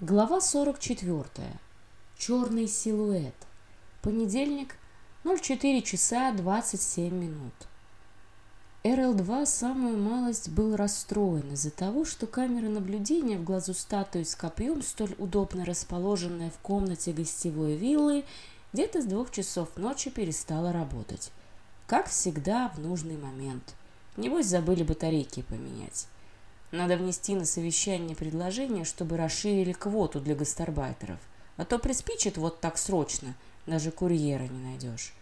Глава 44. Черный силуэт. Понедельник, 04 часа 27 минут. РЛ-2 самую малость был расстроен из-за того, что камера наблюдения в глазу статуи с копьем, столь удобно расположенная в комнате гостевой виллы, где-то с двух часов ночи перестала работать. Как всегда, в нужный момент. Небось, забыли батарейки поменять. Надо внести на совещание предложение, чтобы расширили квоту для гастарбайтеров. А то приспичит вот так срочно, даже курьера не найдешь.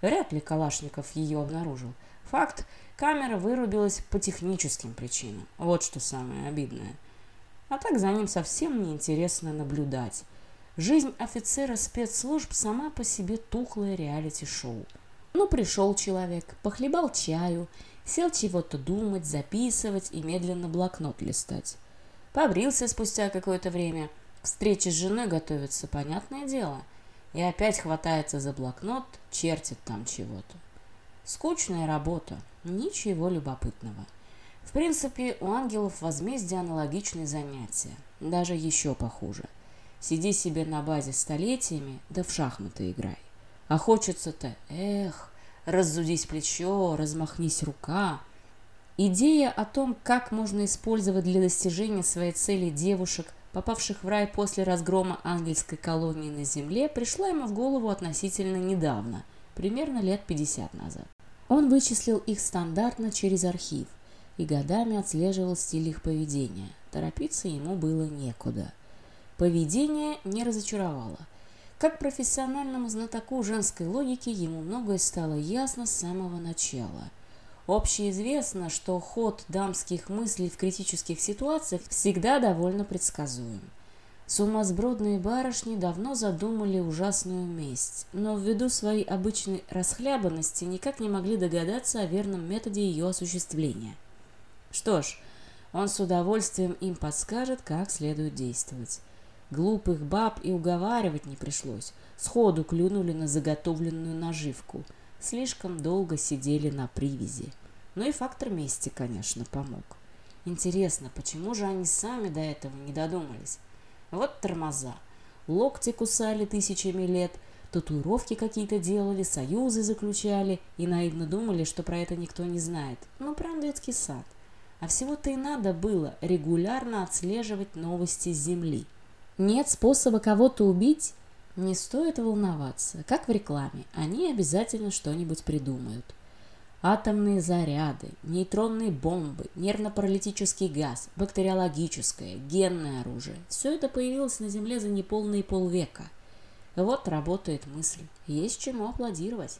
Вряд ли Калашников ее обнаружил. Факт, камера вырубилась по техническим причинам. Вот что самое обидное. А так за ним совсем неинтересно наблюдать. Жизнь офицера спецслужб сама по себе тухлое реалити-шоу. Ну, пришел человек, похлебал чаю, Сел чего-то думать, записывать и медленно блокнот листать. Побрился спустя какое-то время. К встрече с женой готовится, понятное дело. И опять хватается за блокнот, чертит там чего-то. Скучная работа, ничего любопытного. В принципе, у ангелов возмездие аналогичные занятия, даже еще похуже. Сиди себе на базе столетиями, да в шахматы играй. А хочется-то, эх, раззудись плечо, размахнись рука. Идея о том, как можно использовать для достижения своей цели девушек, попавших в рай после разгрома ангельской колонии на Земле, пришла ему в голову относительно недавно, примерно лет 50 назад. Он вычислил их стандартно через архив и годами отслеживал стиль их поведения. Торопиться ему было некуда. Поведение не разочаровало – Как профессиональному знатоку женской логики ему многое стало ясно с самого начала. Общеизвестно, что ход дамских мыслей в критических ситуациях всегда довольно предсказуем. Сумасбродные барышни давно задумали ужасную месть, но ввиду своей обычной расхлябанности никак не могли догадаться о верном методе ее осуществления. Что ж, он с удовольствием им подскажет, как следует действовать. Глупых баб и уговаривать не пришлось. Сходу клюнули на заготовленную наживку. Слишком долго сидели на привязи. Ну и фактор мести, конечно, помог. Интересно, почему же они сами до этого не додумались? Вот тормоза. Локти кусали тысячами лет, татуировки какие-то делали, союзы заключали и наивно думали, что про это никто не знает. Ну, прям детский сад. А всего-то и надо было регулярно отслеживать новости с Земли – нет способа кого-то убить? Не стоит волноваться. Как в рекламе, они обязательно что-нибудь придумают. Атомные заряды, нейтронные бомбы, нервно-паралитический газ, бактериологическое, генное оружие. Все это появилось на Земле за неполные полвека. Вот работает мысль. Есть чему аплодировать.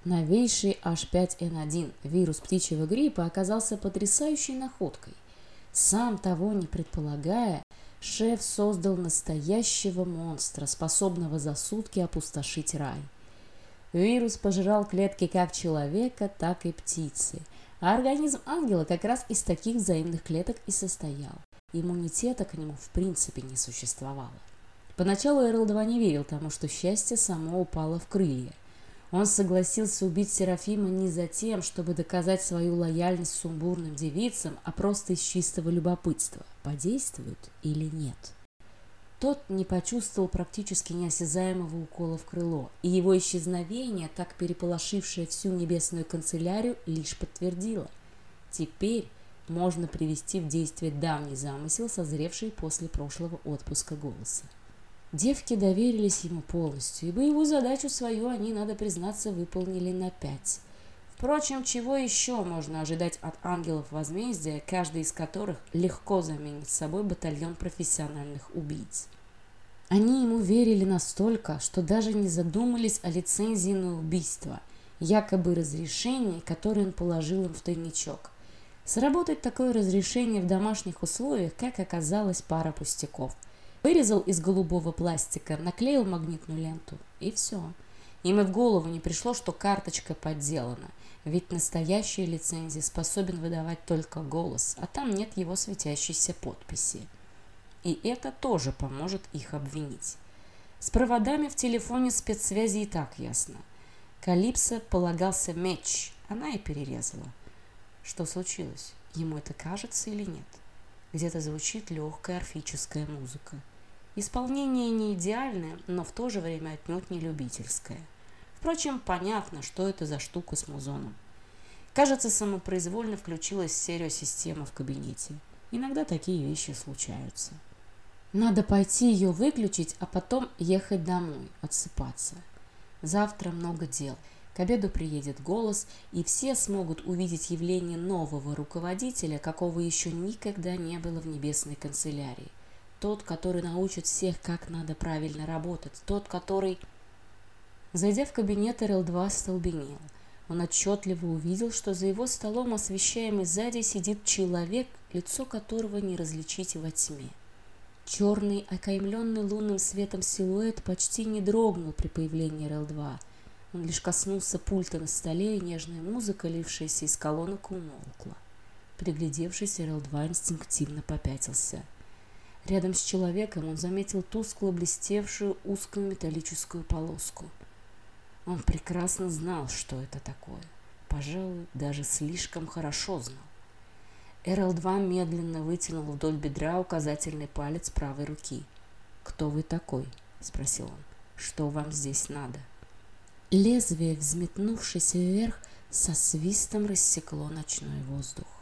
разработкой запрещенного бактериологического оружия и проводившая испытания на живых людях. Сюрприз ему нежданно-негаданно преподнес шеф. Новейший H5N1 вирус птичьего гриппа оказался потрясающей находкой. Сам того не предполагая, шеф создал настоящего монстра, способного за сутки опустошить рай. Вирус пожирал клетки как человека, так и птицы, а организм ангела как раз из таких взаимных клеток и состоял. Иммунитета к нему в принципе не существовало. Поначалу РЛ-2 не верил тому, что счастье само упало в крылья. Он согласился убить Серафима не за тем, чтобы доказать свою лояльность сумбурным девицам, а просто из чистого любопытства, подействует или нет. Тот не почувствовал практически неосязаемого укола в крыло, и его исчезновение, так переполошившее всю небесную канцелярию, лишь подтвердило. Теперь можно привести в действие давний замысел, созревший после прошлого отпуска голоса. Девки доверились ему полностью, и боевую задачу свою они, надо признаться, выполнили на пять. Впрочем, чего еще можно ожидать от ангелов возмездия, каждый из которых легко заменит собой батальон профессиональных убийц? Они ему верили настолько, что даже не задумались о лицензии на убийство, якобы разрешении, которое он положил им в тайничок. Сработать такое разрешение в домашних условиях, как оказалось, пара пустяков – Вырезал из голубого пластика, наклеил магнитную ленту, и все. Им и в голову не пришло, что карточка подделана, ведь настоящие лицензии способен выдавать только голос, а там нет его светящейся подписи. И это тоже поможет их обвинить. С проводами в телефоне спецсвязи и так ясно. Калипсо полагался меч, она и перерезала. Что случилось? Ему это кажется или нет? Где-то звучит легкая орфическая музыка. Исполнение не идеальное, но в то же время отнюдь не любительское. Впрочем, понятно, что это за штука с музоном. Кажется, самопроизвольно включилась стереосистема в кабинете. Иногда такие вещи случаются. Надо пойти ее выключить, а потом ехать домой, отсыпаться. Завтра много дел. К обеду приедет голос, и все смогут увидеть явление нового руководителя, какого еще никогда не было в небесной канцелярии. Тот, который научит всех, как надо правильно работать. Тот, который... Зайдя в кабинет, РЛ-2 столбенел. Он отчетливо увидел, что за его столом, освещаемый сзади, сидит человек, лицо которого не различить во тьме. Черный, окаймленный лунным светом силуэт почти не дрогнул при появлении РЛ-2. Он лишь коснулся пульта на столе, и нежная музыка, лившаяся из колонок, умолкла. Приглядевшись, РЛ-2 инстинктивно попятился – Рядом с человеком он заметил тускло блестевшую узкую металлическую полоску. Он прекрасно знал, что это такое. Пожалуй, даже слишком хорошо знал. РЛ-2 медленно вытянул вдоль бедра указательный палец правой руки. «Кто вы такой?» – спросил он. «Что вам здесь надо?» Лезвие, взметнувшись вверх, со свистом рассекло ночной воздух.